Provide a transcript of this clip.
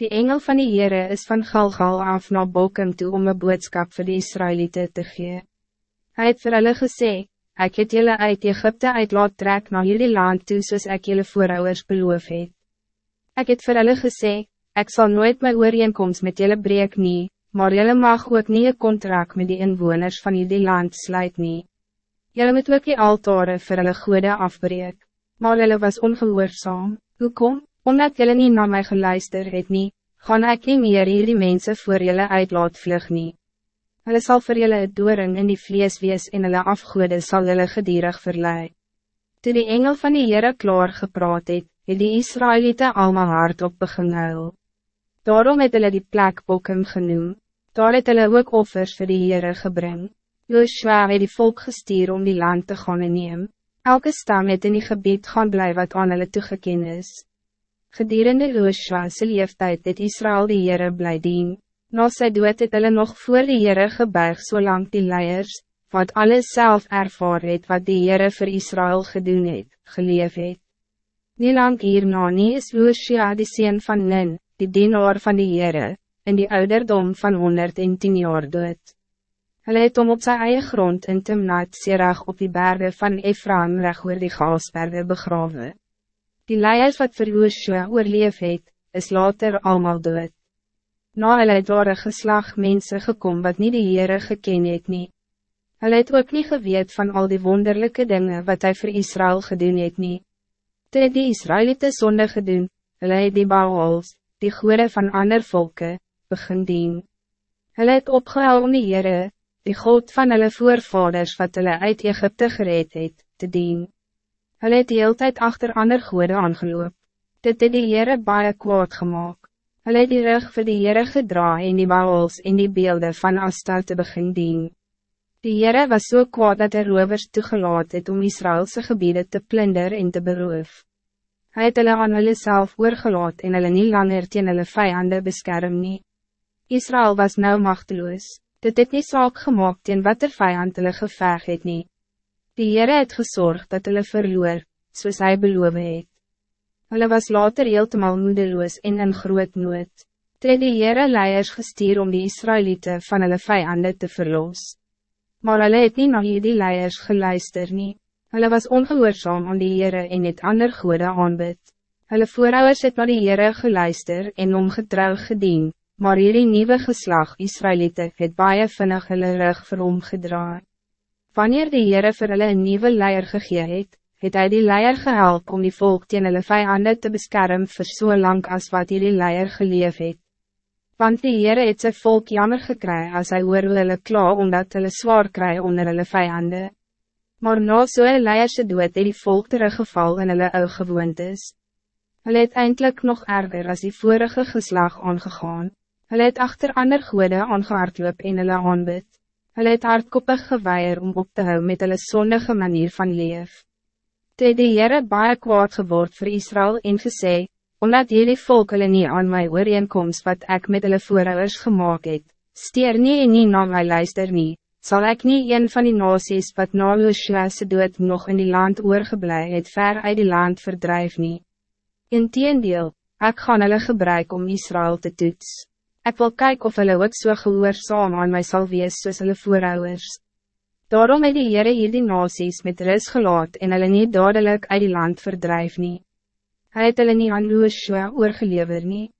Die engel van die Heere is van Galgal af naar Bokum toe om een boodskap voor de Israëlieten te gee. Hij het vir hulle gesê, ek het julle uit Egypte uit laat trek na jullie land toe soos ek julle voorouders beloof het. Ek het vir hulle gesê, ek zal nooit my ooreenkomst met julle breek nie, maar julle mag ook nie een contract met die inwoners van jullie land sluit nie. Julle moet ook die altare vir hulle goede afbreek, maar julle was ongehoorzaam, hoekom? Omdat jullie niet naar mij geluister het nie, gaan ek nie meer hierdie mense voor jullie uit laat vlug nie. Hulle sal vir jullie het dooring in die vlees wees en hulle afgoede sal jullie gedierig verlei. Toe die engel van die Heere klaar gepraat het, het die Israëlieten allemaal hardop begin huil. Daarom het hulle die plek Bokum genoem, daar het hulle ook offers vir die Heere gebring. Joshua het die volk gestuur om die land te gaan neem. Elke stam het in die gebied gaan bly wat aan hulle toegeken is. Gedurende Joshua se leeftijd het Israël die Heere bly dien. Na sy dood het hulle nog voor die Heere gebuig zolang die leiers, wat alles zelf ervaar het wat die Heere vir Israël gedoen het, geleef het. Nie lang hierna nie is Joshua die sien van Nin, die dienaar van die Heere, in die ouderdom van 110 jaar dood. Hulle het om op sy eie grond in Timnat Serag op die bergen van Ephraim reg oor die gaasberge begraven. Die leiers wat vir Joshua oorleef het, is later allemaal dood. Na hulle het daar een geslag mense gekom wat niet de Heere geken het nie. Hulle het ook niet geweet van al die wonderlijke dingen wat hij voor Israël gedoen het nie. Toe het die Israëlieten zonde gedoen, hulle het die Baals, die goede van ander volken, begin dien. Hulle het opgehou om die Heere, die God van hulle voorvaders wat hulle uit Egypte gereed het, te dien. Hulle het die tijd achter ander goede aangeloop. Dit het die Heere baie kwaad gemaakt. Hulle het die rug vir die Heere gedra en die baals en die beelden van Astal te begin dien. Die Heere was zo so kwaad dat de rovers toegelaat het om Israëlse gebieden te plunder en te beroof. Hij het hulle aan hulle self oorgelaat en hulle nie langer teen hulle vijanden beskerm nie. Israël was nou machteloos. Dit het nie saak gemaakt teen wat er vijand hulle geveg het nie. Die Heere het gezorgd dat hulle verloor, soos hy beloof het. Hulle was later heeltemal moedeloos en in groot nood. Toe die Heere leiers gestuur om die Israëlieten van hulle vijanden te verlos. Maar hulle het nie na die leiers geluister nie. Hulle was ongehoorzaam aan die Heere en het ander goede aanbid. Hulle voorouders het na die Heere geluister en omgetrouw gedien, maar hierdie nieuwe geslag Israëlieten het baie vinnig hulle rug vir hom gedraaid. Wanneer die Heere vir hulle een nieuwe leier gegee het, het hy die leier gehelp om die volk teen hulle vijanden te beschermen voor so lang als wat die leier geleef het. Want die Heere het sy volk jammer gekry as hy hoor hulle kla omdat hulle zwaar kry onder hulle vijanden. Maar na so'n leierse dood het die volk teruggeval in hulle ou gewoontes. Hulle het eindelijk nog erger als die vorige geslag aangegaan. Hulle het achter ander goede aangehardloop en hulle aanbid. Hulle het hardkoppig geweier om op te hou met hulle sondige manier van leef. Toe die Heere baie kwaad geword vir Israël en gesê, omdat jullie volk hulle nie aan my ooreenkomst wat ik met hulle voorouders gemaakt het, steer nie en nie na my luister nie, sal ek nie een van die nasies wat na Joshua's dood nog in die land oorgeblij het ver uit die land verdrijf nie. Inteendeel, ek gaan hulle gebruik om Israël te toetsen. Ik wil kijken of hulle ook so gehoorzaam aan my sal wees soos hulle voorouders. Daarom het die Heere hier die nasies met rus gelaat en hulle nie dadelijk uit die land verdrijf nie. Hy het hulle nie aan Joshua oorgelever nie.